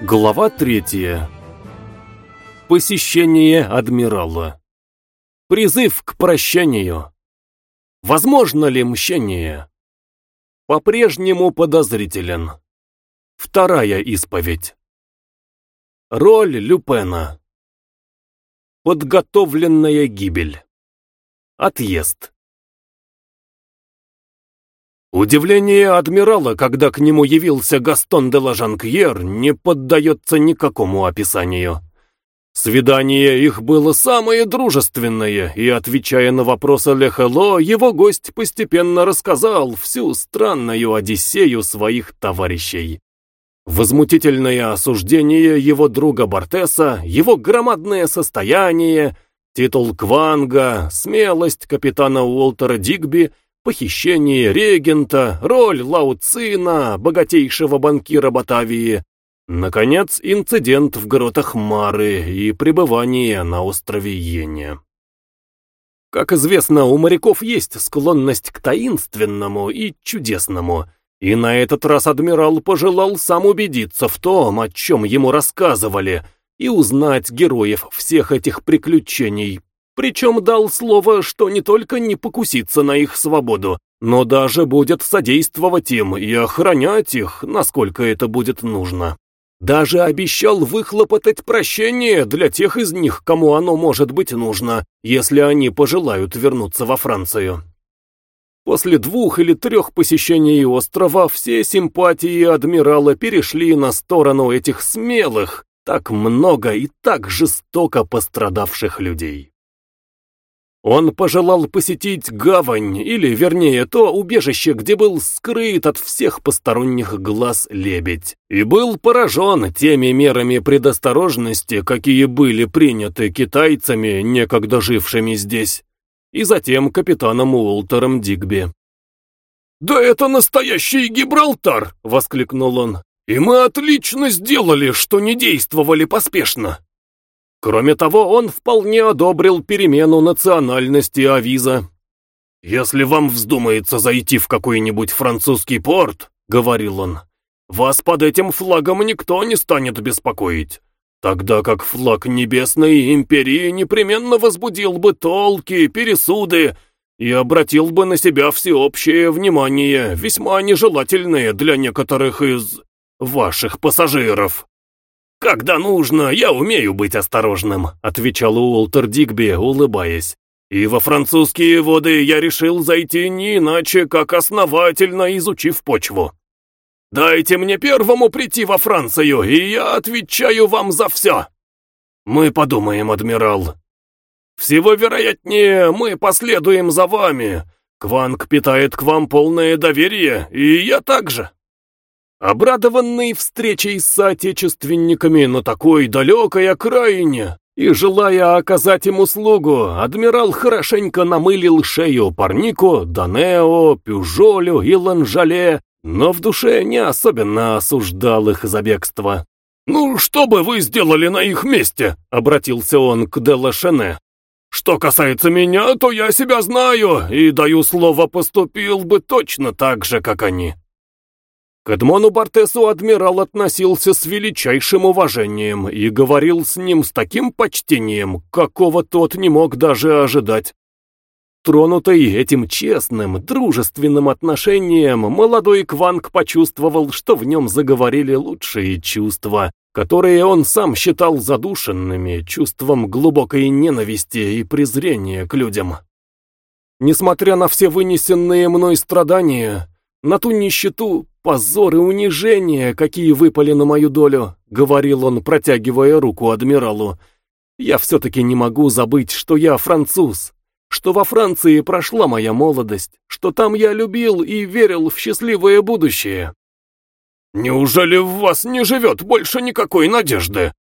Глава третья. Посещение адмирала. Призыв к прощанию. Возможно ли мщение? По-прежнему подозрителен. Вторая исповедь. Роль Люпена. Подготовленная гибель. Отъезд. Удивление адмирала, когда к нему явился Гастон де Лажанкьер, не поддается никакому описанию. Свидание их было самое дружественное, и, отвечая на вопросы Лехело, его гость постепенно рассказал всю странную одиссею своих товарищей. Возмутительное осуждение его друга Бортеса, его громадное состояние, титул Кванга, смелость капитана Уолтера Дигби — похищение регента, роль Лауцина, богатейшего банкира Батавии, наконец, инцидент в гротах Мары и пребывание на острове Йене. Как известно, у моряков есть склонность к таинственному и чудесному, и на этот раз адмирал пожелал сам убедиться в том, о чем ему рассказывали, и узнать героев всех этих приключений причем дал слово, что не только не покусится на их свободу, но даже будет содействовать им и охранять их, насколько это будет нужно. Даже обещал выхлопотать прощение для тех из них, кому оно может быть нужно, если они пожелают вернуться во Францию. После двух или трех посещений острова все симпатии адмирала перешли на сторону этих смелых, так много и так жестоко пострадавших людей. Он пожелал посетить гавань, или, вернее, то убежище, где был скрыт от всех посторонних глаз лебедь, и был поражен теми мерами предосторожности, какие были приняты китайцами, некогда жившими здесь, и затем капитаном Уолтером Дигби. «Да это настоящий Гибралтар!» — воскликнул он. «И мы отлично сделали, что не действовали поспешно!» Кроме того, он вполне одобрил перемену национальности Авиза. «Если вам вздумается зайти в какой-нибудь французский порт, — говорил он, — вас под этим флагом никто не станет беспокоить, тогда как флаг Небесной Империи непременно возбудил бы толки, пересуды и обратил бы на себя всеобщее внимание, весьма нежелательное для некоторых из ваших пассажиров». «Когда нужно, я умею быть осторожным», — отвечал Уолтер Дигби, улыбаясь. «И во французские воды я решил зайти не иначе, как основательно изучив почву. Дайте мне первому прийти во Францию, и я отвечаю вам за все. Мы подумаем, адмирал. Всего вероятнее, мы последуем за вами. Кванг питает к вам полное доверие, и я также». Обрадованный встречей с соотечественниками на такой далекой окраине и желая оказать им услугу, адмирал хорошенько намылил шею парнику, Данео, Пюжолю и Ланжале, но в душе не особенно осуждал их за бегство. «Ну, что бы вы сделали на их месте?» — обратился он к Делашене. «Что касается меня, то я себя знаю и, даю слово, поступил бы точно так же, как они». К Эдмону Бартесу адмирал относился с величайшим уважением и говорил с ним с таким почтением, какого тот не мог даже ожидать. Тронутый этим честным, дружественным отношением, молодой Кванг почувствовал, что в нем заговорили лучшие чувства, которые он сам считал задушенными чувством глубокой ненависти и презрения к людям. Несмотря на все вынесенные мной страдания, на ту нищету, позор и унижение, какие выпали на мою долю», — говорил он, протягивая руку адмиралу. «Я все-таки не могу забыть, что я француз, что во Франции прошла моя молодость, что там я любил и верил в счастливое будущее». «Неужели в вас не живет больше никакой надежды?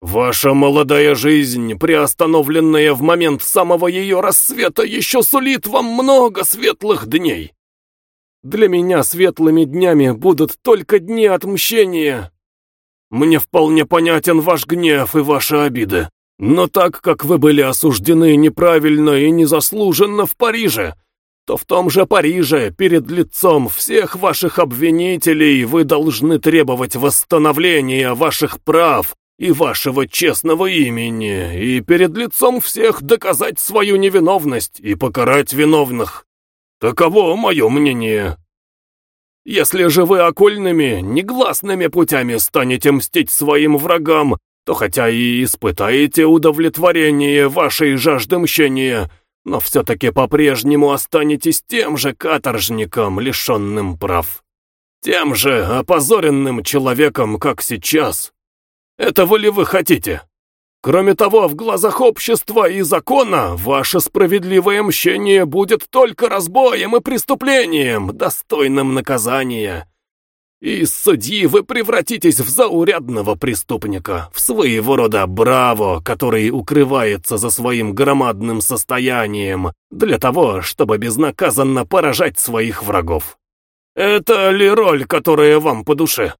Ваша молодая жизнь, приостановленная в момент самого ее рассвета, еще сулит вам много светлых дней». Для меня светлыми днями будут только дни отмщения. Мне вполне понятен ваш гнев и ваши обиды. Но так как вы были осуждены неправильно и незаслуженно в Париже, то в том же Париже, перед лицом всех ваших обвинителей, вы должны требовать восстановления ваших прав и вашего честного имени, и перед лицом всех доказать свою невиновность и покарать виновных. Таково мое мнение. Если же вы окольными, негласными путями станете мстить своим врагам, то хотя и испытаете удовлетворение вашей жажды мщения, но все-таки по-прежнему останетесь тем же каторжником, лишенным прав. Тем же опозоренным человеком, как сейчас. Этого ли вы хотите? Кроме того, в глазах общества и закона, ваше справедливое мщение будет только разбоем и преступлением, достойным наказания. И судьи вы превратитесь в заурядного преступника, в своего рода браво, который укрывается за своим громадным состоянием для того, чтобы безнаказанно поражать своих врагов. Это ли роль, которая вам по душе?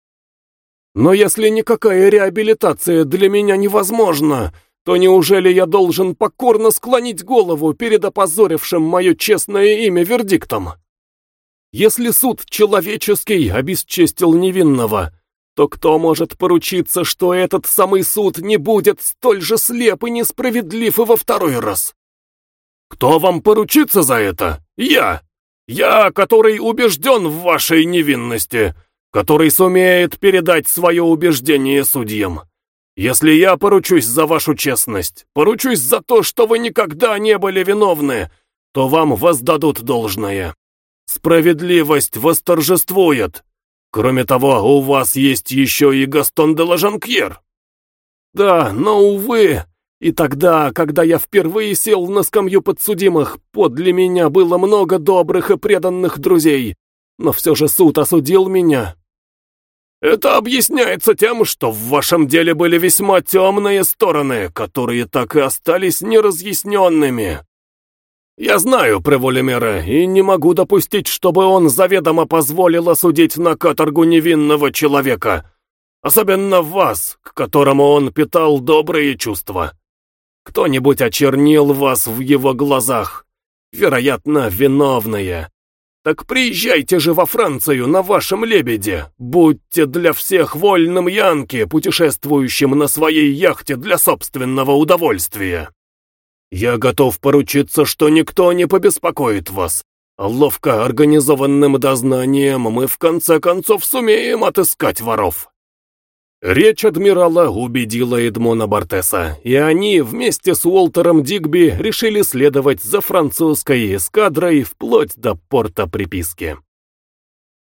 Но если никакая реабилитация для меня невозможна, то неужели я должен покорно склонить голову перед опозорившим мое честное имя вердиктом? Если суд человеческий обесчестил невинного, то кто может поручиться, что этот самый суд не будет столь же слеп и несправедлив и во второй раз? Кто вам поручится за это? Я! Я, который убежден в вашей невинности, который сумеет передать свое убеждение судьям. Если я поручусь за вашу честность, поручусь за то, что вы никогда не были виновны, то вам воздадут должное. Справедливость восторжествует. Кроме того, у вас есть еще и Гастон де Лажанкьер. Да, но, увы, и тогда, когда я впервые сел на скамью подсудимых, подле меня было много добрых и преданных друзей, но все же суд осудил меня. Это объясняется тем, что в вашем деле были весьма темные стороны, которые так и остались неразъясненными. Я знаю Преволемера и не могу допустить, чтобы он заведомо позволил осудить на каторгу невинного человека, особенно вас, к которому он питал добрые чувства. Кто-нибудь очернил вас в его глазах, вероятно, виновные, так приезжайте же во Францию на вашем лебеде. Будьте для всех вольным янки, путешествующим на своей яхте для собственного удовольствия. Я готов поручиться, что никто не побеспокоит вас. Ловко организованным дознанием мы в конце концов сумеем отыскать воров. Речь адмирала убедила Эдмона Бартеса, и они вместе с Уолтером Дигби решили следовать за французской эскадрой вплоть до порта приписки.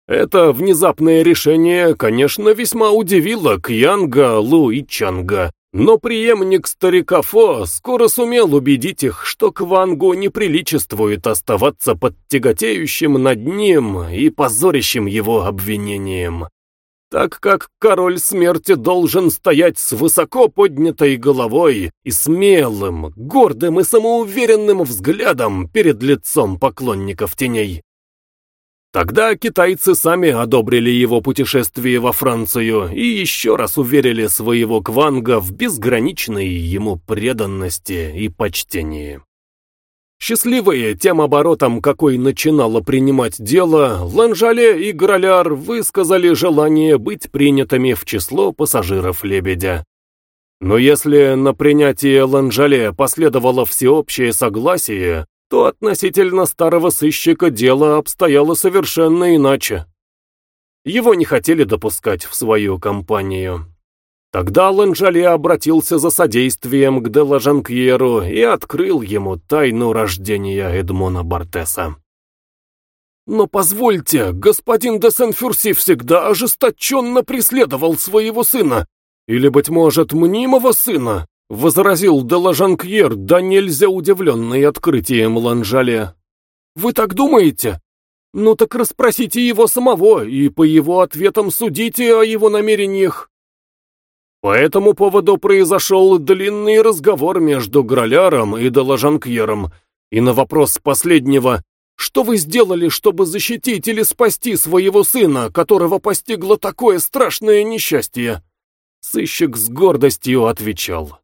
Это внезапное решение, конечно, весьма удивило Кьянга, Лу и Чанга, но преемник старика Фо скоро сумел убедить их, что Квангу не приличествует оставаться под тяготеющим над ним и позорящим его обвинением так как король смерти должен стоять с высоко поднятой головой и смелым, гордым и самоуверенным взглядом перед лицом поклонников теней. Тогда китайцы сами одобрили его путешествие во Францию и еще раз уверили своего Кванга в безграничной ему преданности и почтении. Счастливые тем оборотом, какой начинало принимать дело, Ланжале и Граляр высказали желание быть принятыми в число пассажиров «Лебедя». Но если на принятие Ланжале последовало всеобщее согласие, то относительно старого сыщика дело обстояло совершенно иначе. Его не хотели допускать в свою компанию. Тогда Ланжале обратился за содействием к Деложанкьеру и открыл ему тайну рождения Эдмона Бартеса. «Но позвольте, господин де Сен-Фюрси всегда ожесточенно преследовал своего сына, или, быть может, мнимого сына», — возразил Деложанкьер, да нельзя удивленный открытием Ланжале. «Вы так думаете? Ну так расспросите его самого, и по его ответам судите о его намерениях». По этому поводу произошел длинный разговор между Граляром и Доложанкьером, и на вопрос последнего «Что вы сделали, чтобы защитить или спасти своего сына, которого постигло такое страшное несчастье?» Сыщик с гордостью отвечал.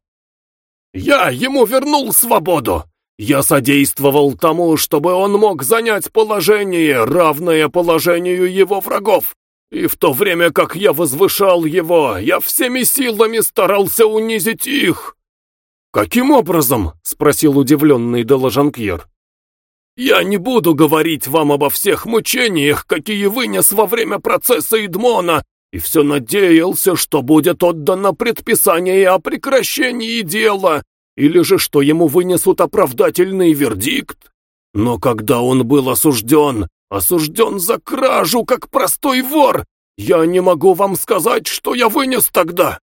«Я ему вернул свободу! Я содействовал тому, чтобы он мог занять положение, равное положению его врагов. И в то время, как я возвышал его, я всеми силами старался унизить их. «Каким образом?» — спросил удивленный Доложанкьер. «Я не буду говорить вам обо всех мучениях, какие вынес во время процесса Идмона, и все надеялся, что будет отдано предписание о прекращении дела, или же что ему вынесут оправдательный вердикт. Но когда он был осужден, осужден за кражу, как простой вор, я не могу вам сказать, что я вынес тогда.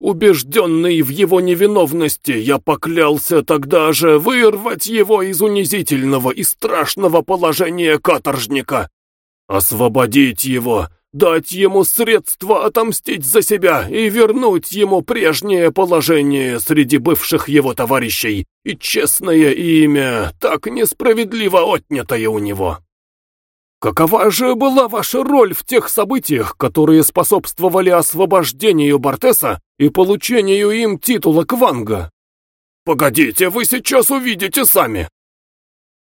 Убежденный в его невиновности, я поклялся тогда же вырвать его из унизительного и страшного положения каторжника, освободить его, дать ему средства отомстить за себя и вернуть ему прежнее положение среди бывших его товарищей и честное имя, так несправедливо отнятое у него. Какова же была ваша роль в тех событиях, которые способствовали освобождению Бортеса и получению им титула Кванга? Погодите, вы сейчас увидите сами.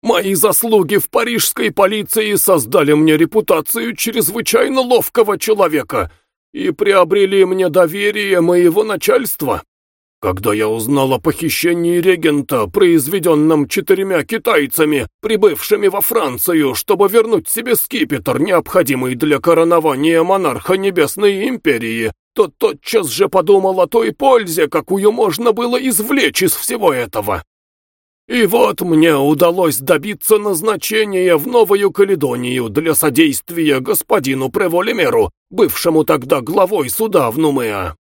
Мои заслуги в парижской полиции создали мне репутацию чрезвычайно ловкого человека и приобрели мне доверие моего начальства. Когда я узнал о похищении регента, произведенном четырьмя китайцами, прибывшими во Францию, чтобы вернуть себе скипетр, необходимый для коронования монарха Небесной Империи, то тотчас же подумал о той пользе, какую можно было извлечь из всего этого. И вот мне удалось добиться назначения в Новую Каледонию для содействия господину Преволемеру, бывшему тогда главой суда в Нумеа.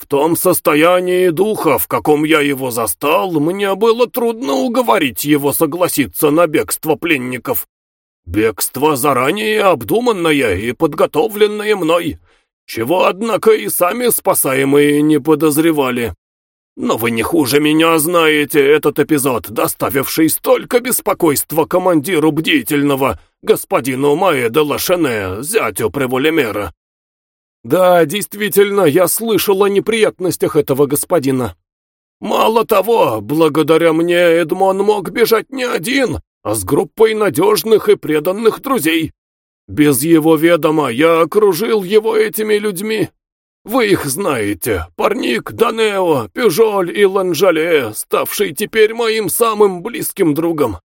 В том состоянии духа, в каком я его застал, мне было трудно уговорить его согласиться на бегство пленников. Бегство заранее обдуманное и подготовленное мной, чего, однако, и сами спасаемые не подозревали. Но вы не хуже меня знаете этот эпизод, доставивший столько беспокойства командиру бдительного, господину Маэ де Лашене, зятю Преволемера. Да, действительно, я слышал о неприятностях этого господина. Мало того, благодаря мне Эдмон мог бежать не один, а с группой надежных и преданных друзей. Без его ведома я окружил его этими людьми, вы их знаете, парник, Данео, Пюжоль и Ланжале, ставший теперь моим самым близким другом.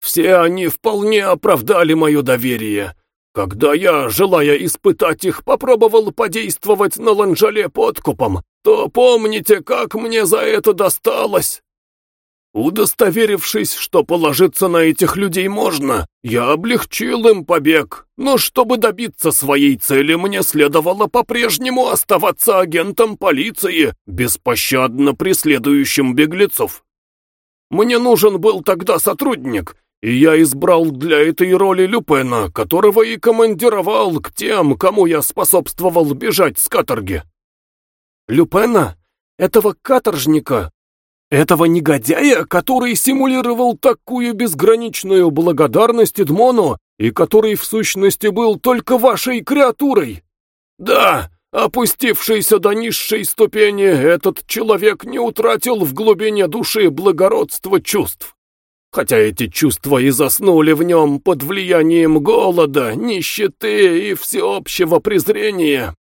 Все они вполне оправдали мое доверие. Когда я, желая испытать их, попробовал подействовать на Ланжале подкупом, то помните, как мне за это досталось? Удостоверившись, что положиться на этих людей можно, я облегчил им побег, но чтобы добиться своей цели, мне следовало по-прежнему оставаться агентом полиции, беспощадно преследующим беглецов. Мне нужен был тогда сотрудник, и я избрал для этой роли Люпена, которого и командировал к тем, кому я способствовал бежать с каторги. Люпена? Этого каторжника, этого негодяя, который симулировал такую безграничную благодарность Эдмону и который в сущности был только вашей креатурой. Да, опустившийся до низшей ступени, этот человек не утратил в глубине души благородства чувств. Хотя эти чувства и заснули в нем под влиянием голода, нищеты и всеобщего презрения.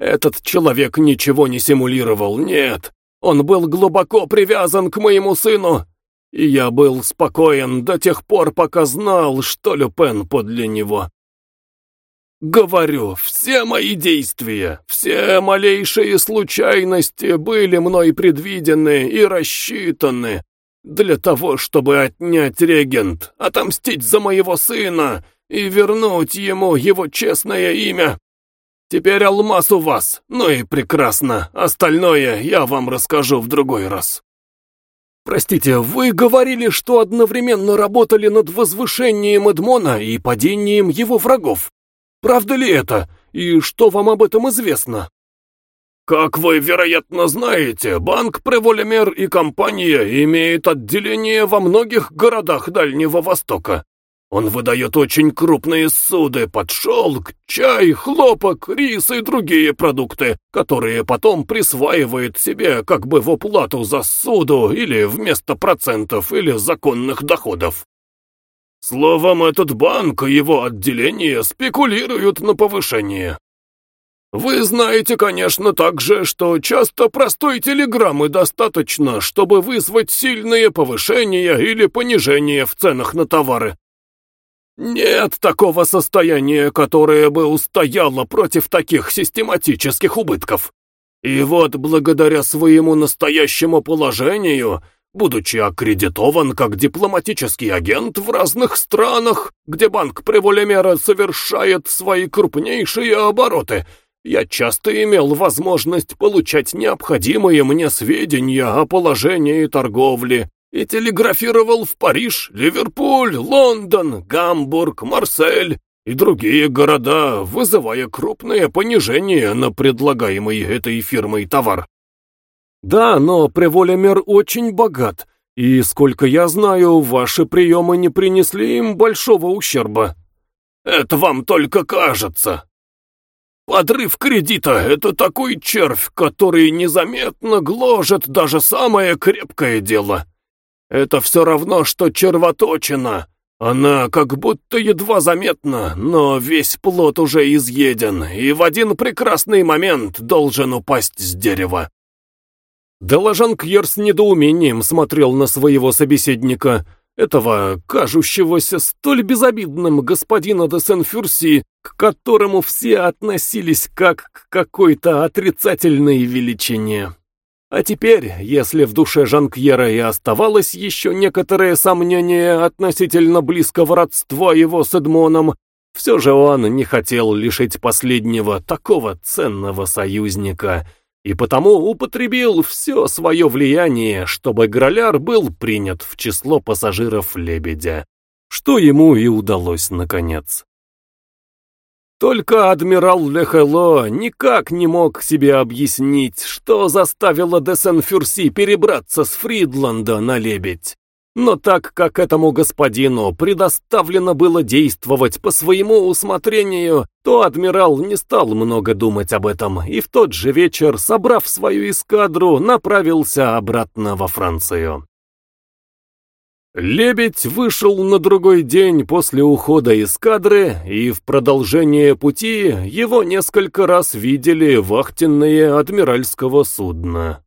Этот человек ничего не симулировал, нет. Он был глубоко привязан к моему сыну, и я был спокоен до тех пор, пока знал, что Люпен подле него. Говорю, все мои действия, все малейшие случайности были мной предвидены и рассчитаны для того, чтобы отнять регент, отомстить за моего сына и вернуть ему его честное имя. Теперь алмаз у вас, ну и прекрасно. Остальное я вам расскажу в другой раз. Простите, вы говорили, что одновременно работали над возвышением Эдмона и падением его врагов. Правда ли это? И что вам об этом известно? Как вы, вероятно, знаете, банк Преволемер и компания имеют отделение во многих городах Дальнего Востока. Он выдает очень крупные суды под шелк, чай, хлопок, рис и другие продукты, которые потом присваивает себе как бы в уплату за суду или вместо процентов или законных доходов. Словом, этот банк и его отделение спекулируют на повышение. Вы знаете, конечно, также, что часто простой телеграммы достаточно, чтобы вызвать сильные повышения или понижения в ценах на товары. Нет такого состояния, которое бы устояло против таких систематических убытков. И вот благодаря своему настоящему положению, будучи аккредитован как дипломатический агент в разных странах, где банк Приволемера совершает свои крупнейшие обороты, я часто имел возможность получать необходимые мне сведения о положении торговли, и телеграфировал в Париж, Ливерпуль, Лондон, Гамбург, Марсель и другие города, вызывая крупное понижение на предлагаемый этой фирмой товар. Да, но Преволемер очень богат, и, сколько я знаю, ваши приемы не принесли им большого ущерба. Это вам только кажется. Подрыв кредита — это такой червь, который незаметно гложет даже самое крепкое дело. Это все равно, что червоточина. Она как будто едва заметна, но весь плод уже изъеден и в один прекрасный момент должен упасть с дерева. Деложанкьер с недоумением смотрел на своего собеседника, этого, кажущегося столь безобидным господина де Сен-Фюрси, к которому все относились как к какой-то отрицательной величине. А теперь, если в душе Жанкьера и оставалось еще некоторое сомнение относительно близкого родства его с Эдмоном, все же он не хотел лишить последнего такого ценного союзника, и потому употребил все свое влияние, чтобы Граляр был принят в число пассажиров «Лебедя», что ему и удалось наконец. Только адмирал Лехело никак не мог себе объяснить, что заставило де Сен-Фюрси перебраться с Фридланда на лебедь. Но так как этому господину предоставлено было действовать по своему усмотрению, то адмирал не стал много думать об этом и в тот же вечер, собрав свою эскадру, направился обратно во Францию. Лебедь вышел на другой день после ухода из кадры, и в продолжение пути его несколько раз видели вахтенные адмиральского судна.